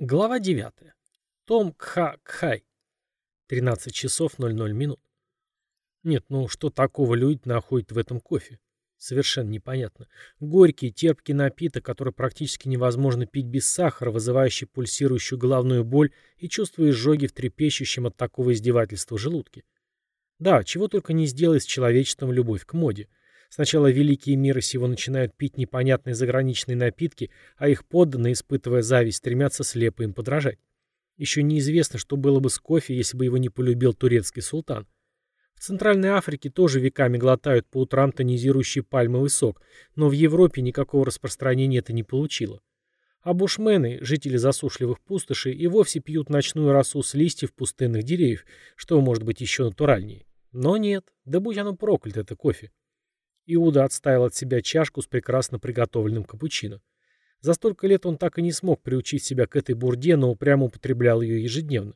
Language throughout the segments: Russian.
Глава 9. Том Кха Кхай. 13 часов 00 минут. Нет, ну что такого люди находят в этом кофе? Совершенно непонятно. Горький, терпкий напиток, который практически невозможно пить без сахара, вызывающий пульсирующую головную боль и чувство изжоги в трепещущем от такого издевательства желудке. Да, чего только не сделает с человечеством любовь к моде. Сначала великие миры сего начинают пить непонятные заграничные напитки, а их подданные, испытывая зависть, стремятся слепо им подражать. Еще неизвестно, что было бы с кофе, если бы его не полюбил турецкий султан. В Центральной Африке тоже веками глотают по утрам тонизирующий пальмовый сок, но в Европе никакого распространения это не получило. А бушмены, жители засушливых пустошей, и вовсе пьют ночную росу с листьев пустынных деревьев, что может быть еще натуральнее. Но нет, да будь оно проклято, это кофе. Иуда отставил от себя чашку с прекрасно приготовленным капучино. За столько лет он так и не смог приучить себя к этой бурде, но упрямо употреблял ее ежедневно.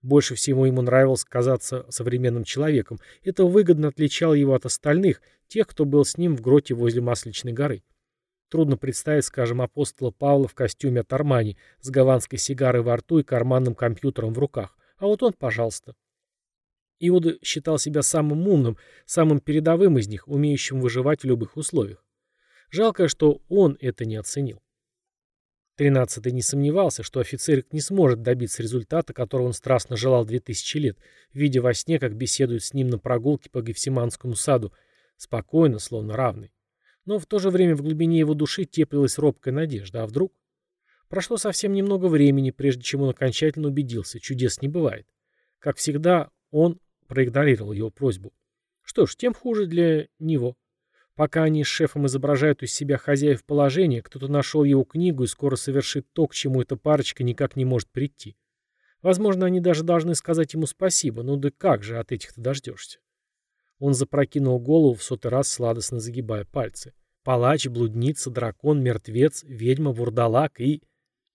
Больше всего ему нравилось казаться современным человеком. Это выгодно отличало его от остальных, тех, кто был с ним в гроте возле Масличной горы. Трудно представить, скажем, апостола Павла в костюме от Армани, с гаванской сигарой во рту и карманным компьютером в руках. А вот он, пожалуйста. Иуда считал себя самым умным, самым передовым из них, умеющим выживать в любых условиях. Жалко, что он это не оценил. Тринадцатый не сомневался, что офицерик не сможет добиться результата, которого он страстно желал две тысячи лет, видя во сне, как беседует с ним на прогулке по Гефсиманскому саду, спокойно, словно равный. Но в то же время в глубине его души теплилась робкая надежда. А вдруг? Прошло совсем немного времени, прежде чем он окончательно убедился, чудес не бывает. Как всегда, он проигнорировал его просьбу. Что ж, тем хуже для него. Пока они с шефом изображают из себя хозяев положения, кто-то нашел его книгу и скоро совершит то, к чему эта парочка никак не может прийти. Возможно, они даже должны сказать ему спасибо, ну да как же от этих-то дождешься? Он запрокинул голову в сотый раз, сладостно загибая пальцы. Палач, блудница, дракон, мертвец, ведьма, вурдалак и...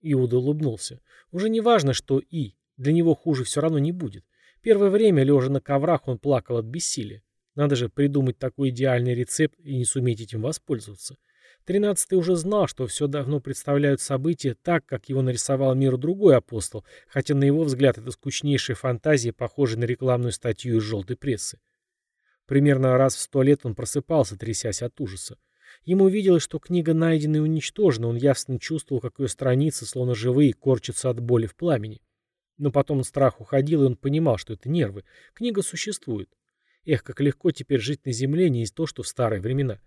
Иуда улыбнулся. Уже не важно, что «и». Для него хуже все равно не будет. Первое время, лежа на коврах, он плакал от бессилия. Надо же придумать такой идеальный рецепт и не суметь этим воспользоваться. Тринадцатый уже знал, что все давно представляют события так, как его нарисовал миру другой апостол, хотя на его взгляд это скучнейшая фантазия, похожая на рекламную статью из желтой прессы. Примерно раз в сто лет он просыпался, трясясь от ужаса. Ему виделось, что книга найдена и уничтожена, он явственно чувствовал, как ее страницы, словно живые, корчатся от боли в пламени. Но потом страх уходил, и он понимал, что это нервы. Книга существует. Эх, как легко теперь жить на земле, не из то, что в старые времена.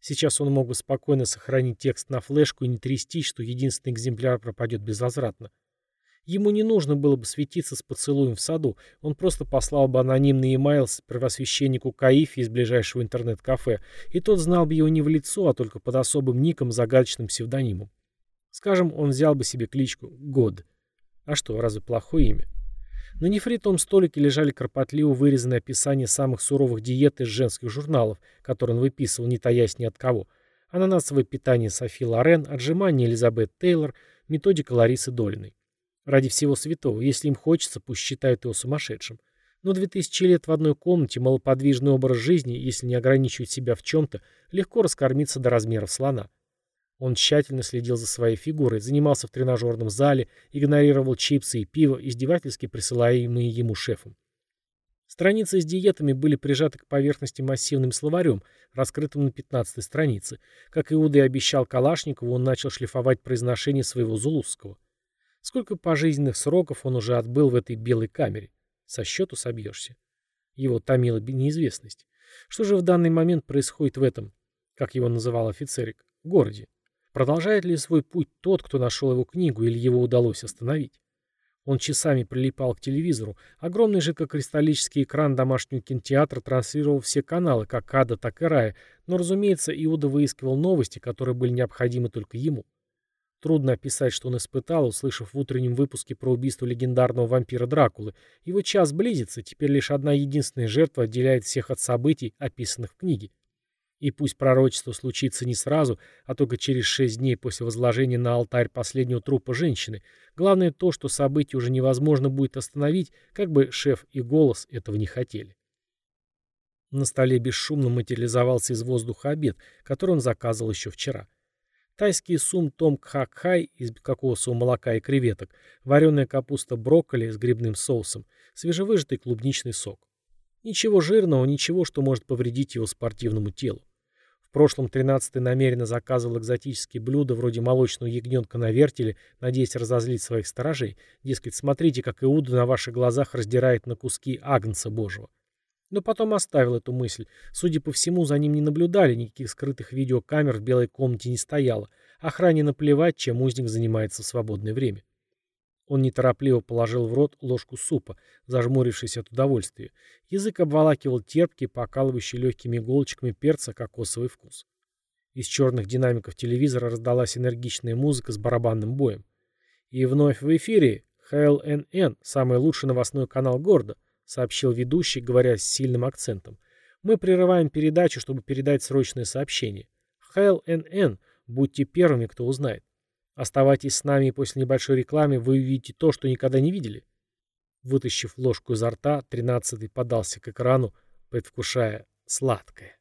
Сейчас он мог бы спокойно сохранить текст на флешку и не трястись, что единственный экземпляр пропадет безвозвратно. Ему не нужно было бы светиться с поцелуем в саду, он просто послал бы анонимный имейл первосвященнику Каифе из ближайшего интернет-кафе, и тот знал бы его не в лицо, а только под особым ником, загадочным псевдонимом. Скажем, он взял бы себе кличку «Год». А что, разве плохое имя? На нефритовом столике лежали кропотливо вырезанные описания самых суровых диет из женских журналов, которые он выписывал, не таясь ни от кого. Ананасовое питание Софи Лорен, отжимание Элизабет Тейлор, методика Ларисы Долиной. Ради всего святого, если им хочется, пусть считают его сумасшедшим. Но две тысячи лет в одной комнате, малоподвижный образ жизни, если не ограничивать себя в чем-то, легко раскормиться до размеров слона. Он тщательно следил за своей фигурой, занимался в тренажерном зале, игнорировал чипсы и пиво, издевательски присылаемые ему шефом. Страницы с диетами были прижаты к поверхности массивным словарем, раскрытым на 15 странице. Как Иуда и обещал Калашникову, он начал шлифовать произношение своего зулузского. Сколько пожизненных сроков он уже отбыл в этой белой камере? Со счету собьешься. Его томила неизвестность. Что же в данный момент происходит в этом, как его называл офицерик, городе? Продолжает ли свой путь тот, кто нашел его книгу, или его удалось остановить? Он часами прилипал к телевизору. Огромный жидкокристаллический экран домашнего кинотеатра транслировал все каналы, как ада, так и рая, но, разумеется, Иуда выискивал новости, которые были необходимы только ему. Трудно описать, что он испытал, услышав в утреннем выпуске про убийство легендарного вампира Дракулы. Его час близится, теперь лишь одна единственная жертва отделяет всех от событий, описанных в книге. И пусть пророчество случится не сразу, а только через шесть дней после возложения на алтарь последнего трупа женщины, главное то, что событие уже невозможно будет остановить, как бы шеф и голос этого не хотели. На столе бесшумно материализовался из воздуха обед, который он заказывал еще вчера. тайский сум том кхак-хай из кокосового молока и креветок, вареная капуста брокколи с грибным соусом, свежевыжатый клубничный сок. Ничего жирного, ничего, что может повредить его спортивному телу. В прошлом 13-й намеренно заказывал экзотические блюда вроде молочного ягненка на вертеле, надеясь разозлить своих сторожей. Дескать, смотрите, как Иуда на ваших глазах раздирает на куски агнца божьего. Но потом оставил эту мысль. Судя по всему, за ним не наблюдали, никаких скрытых видеокамер в белой комнате не стояло. Охране наплевать, чем узник занимается в свободное время. Он неторопливо положил в рот ложку супа, зажмурившись от удовольствия. Язык обволакивал терпкий, покалывающий легкими иголочками перца кокосовый вкус. Из черных динамиков телевизора раздалась энергичная музыка с барабанным боем. И вновь в эфире ХЛНН, самый лучший новостной канал города, сообщил ведущий, говоря с сильным акцентом. Мы прерываем передачу, чтобы передать срочное сообщение. ХЛНН, будьте первыми, кто узнает. Оставайтесь с нами, и после небольшой рекламы вы увидите то, что никогда не видели. Вытащив ложку изо рта, тринадцатый подался к экрану, предвкушая сладкое.